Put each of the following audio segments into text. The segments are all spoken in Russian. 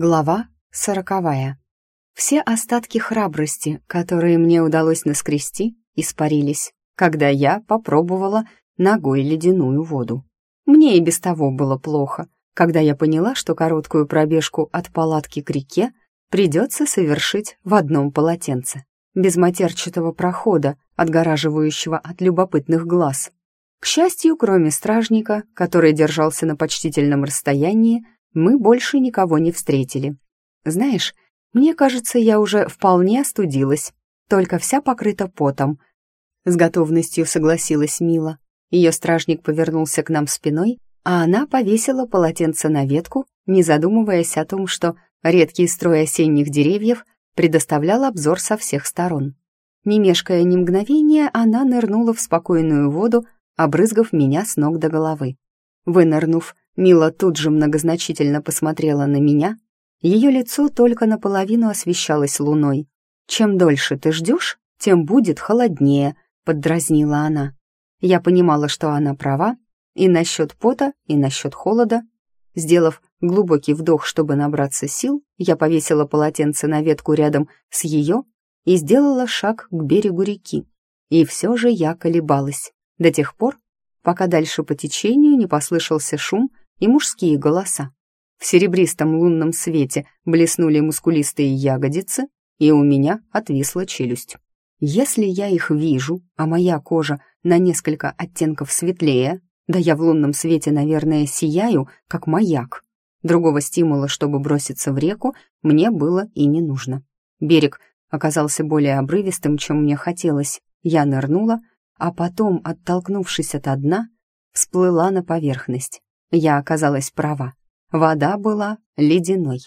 Глава сороковая. Все остатки храбрости, которые мне удалось наскрести, испарились, когда я попробовала ногой ледяную воду. Мне и без того было плохо, когда я поняла, что короткую пробежку от палатки к реке придется совершить в одном полотенце, без матерчатого прохода, отгораживающего от любопытных глаз. К счастью, кроме стражника, который держался на почтительном расстоянии, мы больше никого не встретили. Знаешь, мне кажется, я уже вполне остудилась, только вся покрыта потом. С готовностью согласилась Мила. Ее стражник повернулся к нам спиной, а она повесила полотенце на ветку, не задумываясь о том, что редкий строй осенних деревьев предоставлял обзор со всех сторон. Не мешкая ни мгновения, она нырнула в спокойную воду, обрызгав меня с ног до головы. Вынырнув, Мила тут же многозначительно посмотрела на меня. Ее лицо только наполовину освещалось луной. «Чем дольше ты ждешь, тем будет холоднее», — поддразнила она. Я понимала, что она права, и насчет пота, и насчет холода. Сделав глубокий вдох, чтобы набраться сил, я повесила полотенце на ветку рядом с ее и сделала шаг к берегу реки. И все же я колебалась до тех пор, пока дальше по течению не послышался шум и мужские голоса. В серебристом лунном свете блеснули мускулистые ягодицы, и у меня отвисла челюсть. Если я их вижу, а моя кожа на несколько оттенков светлее, да я в лунном свете, наверное, сияю, как маяк. Другого стимула, чтобы броситься в реку, мне было и не нужно. Берег оказался более обрывистым, чем мне хотелось. Я нырнула, а потом, оттолкнувшись от дна, всплыла на поверхность. Я оказалась права. Вода была ледяной,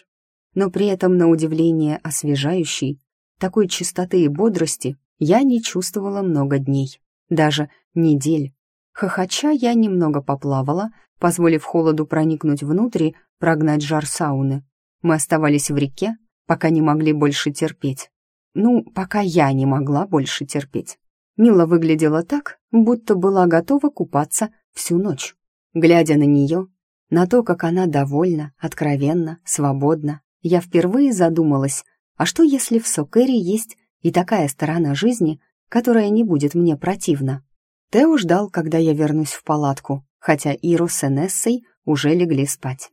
но при этом, на удивление, освежающей. Такой чистоты и бодрости я не чувствовала много дней, даже недель. Хохоча я немного поплавала, позволив холоду проникнуть внутрь, прогнать жар сауны. Мы оставались в реке, пока не могли больше терпеть. Ну, пока я не могла больше терпеть. Мила выглядела так, будто была готова купаться всю ночь. Глядя на нее, на то, как она довольна, откровенна, свободна, я впервые задумалась, а что если в Сокэре есть и такая сторона жизни, которая не будет мне противна? Тео ждал, когда я вернусь в палатку, хотя Иру с Энессой уже легли спать.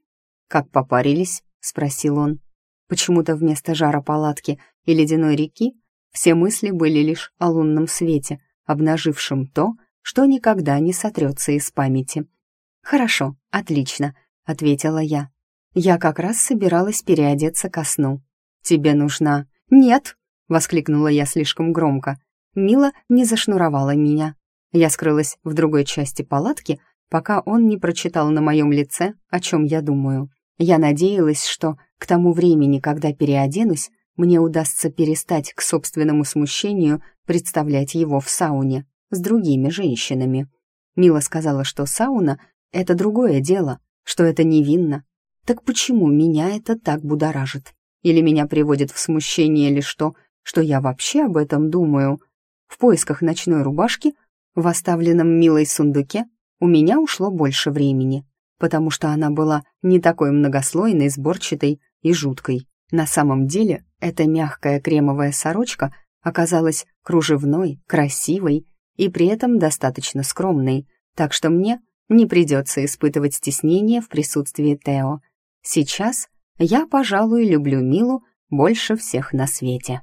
«Как попарились?» — спросил он. Почему-то вместо жара палатки и ледяной реки все мысли были лишь о лунном свете, обнажившем то, что никогда не сотрется из памяти — «Хорошо, отлично», — ответила я. Я как раз собиралась переодеться ко сну. «Тебе нужна...» «Нет!» — воскликнула я слишком громко. Мила не зашнуровала меня. Я скрылась в другой части палатки, пока он не прочитал на моем лице, о чем я думаю. Я надеялась, что к тому времени, когда переоденусь, мне удастся перестать к собственному смущению представлять его в сауне с другими женщинами. Мила сказала, что сауна это другое дело, что это невинно. Так почему меня это так будоражит? Или меня приводит в смущение лишь то, что я вообще об этом думаю? В поисках ночной рубашки в оставленном милой сундуке у меня ушло больше времени, потому что она была не такой многослойной, сборчатой и жуткой. На самом деле эта мягкая кремовая сорочка оказалась кружевной, красивой и при этом достаточно скромной, так что мне не придется испытывать стеснение в присутствии Тео. Сейчас я, пожалуй, люблю Милу больше всех на свете.